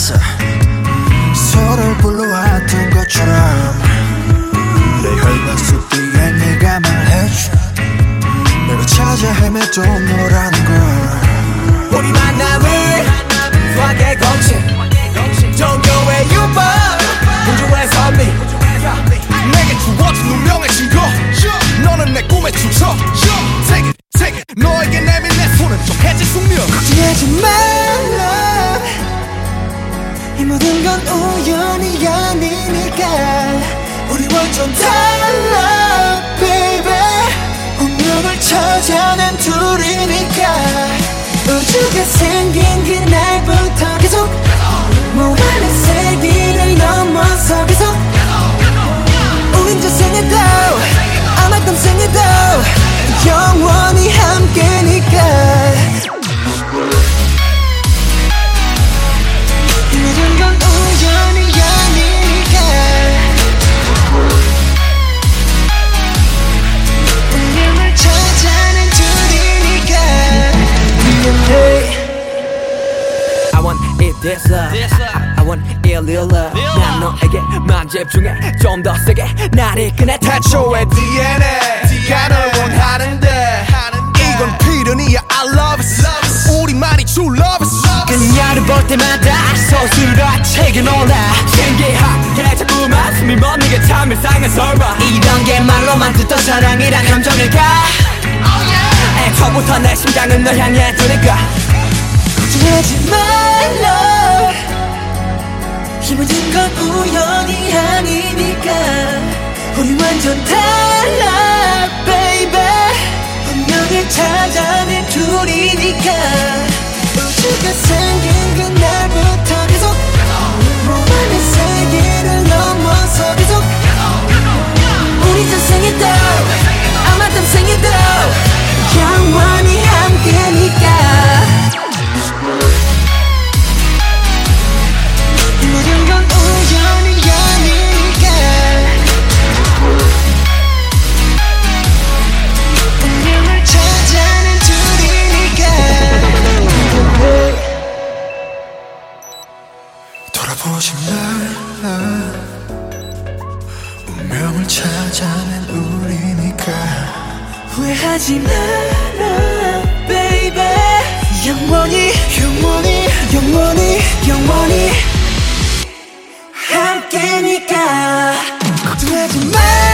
않았어. 서로를 불러왔던 것처럼. 내 혈관 속 뒤에 네가 말해줘. 내가 찾아 헤매도 너라는 걸. 우리 만남을 수학의 공식 이 모든 건 우연이 아니니까 우리 완전 달라 love I want it real love 난 너에게만 집중해. 좀 더 세게 날 이끄네 태초의 DNA 가 널 원하는데. 이건 필연이야. I love it. 우리만이 true love it. 그녀를 볼 때마다 서술아 책에 놀라 신기하게 자꾸만 숨이 멎는 게참 이상한 설마. 이런 게 말로만 듣던 사랑이란 감정일까? 애초부터 내 심장은 널 향해 두니까. 걱정하지 말라 이 모든 건 우연이 아니니까 우리 완전 달라 baby. 운명을 찾아낸 둘이니까 보지 말라 운명을 찾아낸 우리니까. 후회하지 마라 baby. 영원히 영원히 영원히 영원히. 함께니까. 걱정하지 마